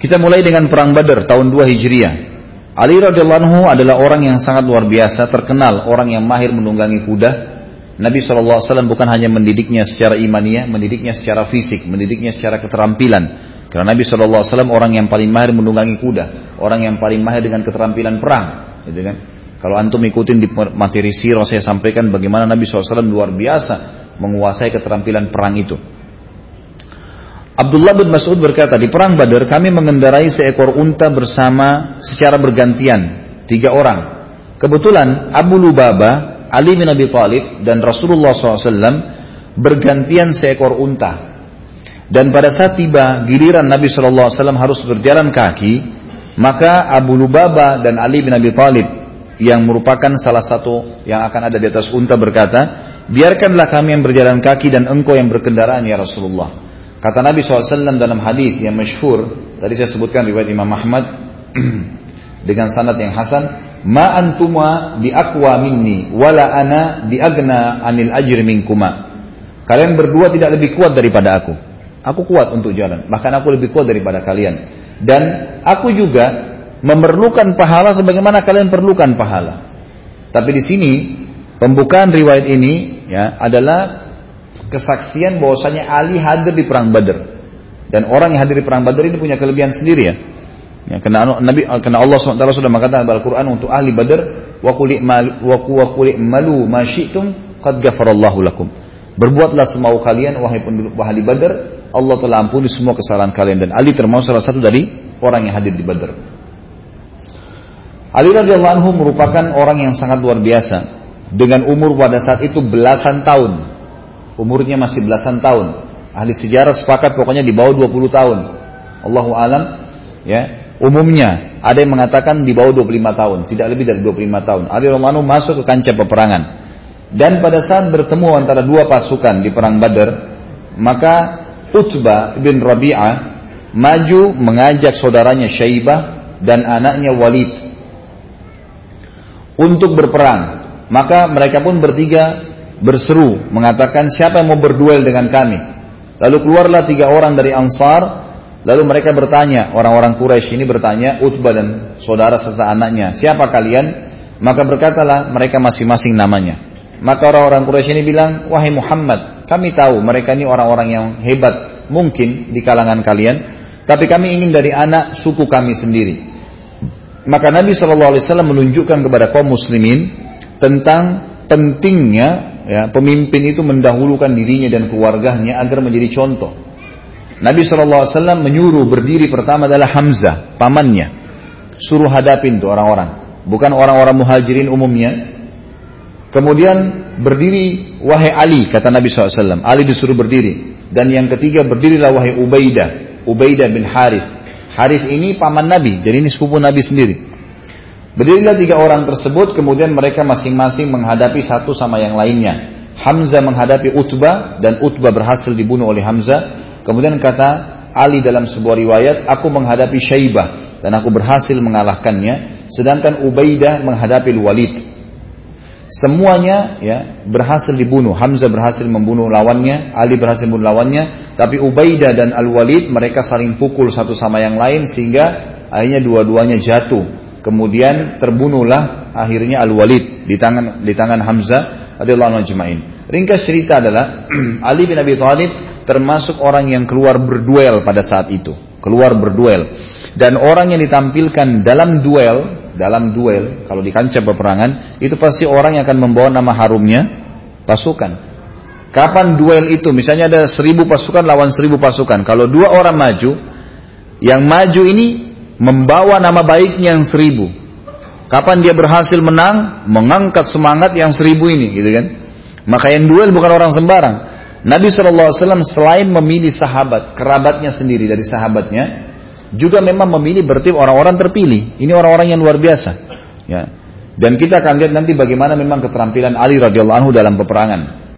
Kita mulai dengan perang Badar tahun 2 Hijriah. Ali radhiyallahu anhu adalah orang yang sangat luar biasa, terkenal orang yang mahir menunggangi kuda. Nabi SAW bukan hanya mendidiknya secara imaniah, mendidiknya secara fisik, mendidiknya secara keterampilan. Karena Nabi SAW orang yang paling mahir menunggangi kuda, orang yang paling mahir dengan keterampilan perang, gitu kan? Kalau antum ikutin di materi sirah saya sampaikan bagaimana Nabi SAW luar biasa menguasai keterampilan perang itu. Abdullah bin Mas'ud berkata, di perang Badar kami mengendarai seekor unta bersama secara bergantian, tiga orang. Kebetulan Abu Lubaba, Ali bin Abi Thalib dan Rasulullah SAW bergantian seekor unta. Dan pada saat tiba giliran Nabi SAW harus berjalan kaki, maka Abu Lubaba dan Ali bin Abi Thalib yang merupakan salah satu yang akan ada di atas unta berkata, biarkanlah kami yang berjalan kaki dan engkau yang berkendaraan ya Rasulullah. Kata Nabi SAW dalam hadis yang masyhur, tadi saya sebutkan riwayat Imam Ahmad dengan sanad yang hasan, "Ma antuma bi aqwa minni wala ana bi agna anil ajri minkuma." Kalian berdua tidak lebih kuat daripada aku. Aku kuat untuk jalan, bahkan aku lebih kuat daripada kalian. Dan aku juga memerlukan pahala sebagaimana kalian perlukan pahala. Tapi di sini pembukaan riwayat ini ya adalah kesaksian bahwasanya Ali hadir di perang Badar. Dan orang yang hadir di perang Badar ini punya kelebihan sendiri ya. Ya, karena Nabi karena Allah SWT sudah mengatakan dalam Al-Qur'an untuk ahli Badar wa qul wa qul malu ma syi'tum qad ghafarallahu lakum. Berbuatlah semau kalian wahai penduduk ahli Badar, Allah telah ampuni semua kesalahan kalian dan Ali termasuk salah satu dari orang yang hadir di Badar. Ali radhiyallahu anhu merupakan orang yang sangat luar biasa dengan umur pada saat itu belasan tahun umurnya masih belasan tahun. Ahli sejarah sepakat pokoknya di bawah 20 tahun. Allahu alam ya. Umumnya ada yang mengatakan di bawah 25 tahun, tidak lebih dari 25 tahun. Ali Romano masuk ke kancah peperangan. Dan pada saat bertemu antara dua pasukan di perang Badar, maka Utbah bin Rabi'ah maju mengajak saudaranya Syaibah dan anaknya Walid untuk berperang. Maka mereka pun bertiga berseru mengatakan siapa yang mau berduel dengan kami. Lalu keluarlah tiga orang dari Ansar. Lalu mereka bertanya, orang-orang Quraisy ini bertanya, Utbah dan saudara serta anaknya, siapa kalian? Maka berkatalah mereka masing-masing namanya. Maka orang-orang Quraisy ini bilang, wahai Muhammad, kami tahu mereka ini orang-orang yang hebat mungkin di kalangan kalian, tapi kami ingin dari anak suku kami sendiri. Maka Nabi SAW menunjukkan kepada kaum muslimin tentang pentingnya ya, pemimpin itu mendahulukan dirinya dan keluarganya agar menjadi contoh. Nabi SAW menyuruh berdiri pertama adalah Hamzah, pamannya. Suruh hadapin tuh orang-orang. Bukan orang-orang muhajirin umumnya. Kemudian berdiri wahai Ali, kata Nabi SAW. Ali disuruh berdiri. Dan yang ketiga berdirilah wahai Ubaidah. Ubaidah bin Harith. Harith ini paman Nabi, jadi ini sepupu Nabi sendiri. Berdirilah tiga orang tersebut, kemudian mereka masing-masing menghadapi satu sama yang lainnya. Hamzah menghadapi Utbah dan Utbah berhasil dibunuh oleh Hamzah. Kemudian kata Ali dalam sebuah riwayat, aku menghadapi Syaibah dan aku berhasil mengalahkannya. Sedangkan Ubaidah menghadapi Walid. Semuanya ya berhasil dibunuh. Hamzah berhasil membunuh lawannya, Ali berhasil membunuh lawannya, tapi Ubaidah dan Al-Walid mereka saling pukul satu sama yang lain sehingga akhirnya dua-duanya jatuh Kemudian terbunuhlah akhirnya Al-Walid di tangan di tangan Hamzah radhiyallahu anhu. Ringkas cerita adalah Ali bin Abi Thalib termasuk orang yang keluar berduel pada saat itu, keluar berduel. Dan orang yang ditampilkan dalam duel, dalam duel kalau di kancah peperangan itu pasti orang yang akan membawa nama harumnya pasukan. Kapan duel itu? Misalnya ada seribu pasukan lawan seribu pasukan. Kalau dua orang maju, yang maju ini membawa nama baiknya yang seribu. Kapan dia berhasil menang, mengangkat semangat yang seribu ini, gitu kan? Maka yang duel bukan orang sembarang. Nabi SAW selain memilih sahabat, kerabatnya sendiri dari sahabatnya, juga memang memilih berarti orang-orang terpilih. Ini orang-orang yang luar biasa. Ya. Dan kita akan lihat nanti bagaimana memang keterampilan Ali radhiyallahu anhu dalam peperangan.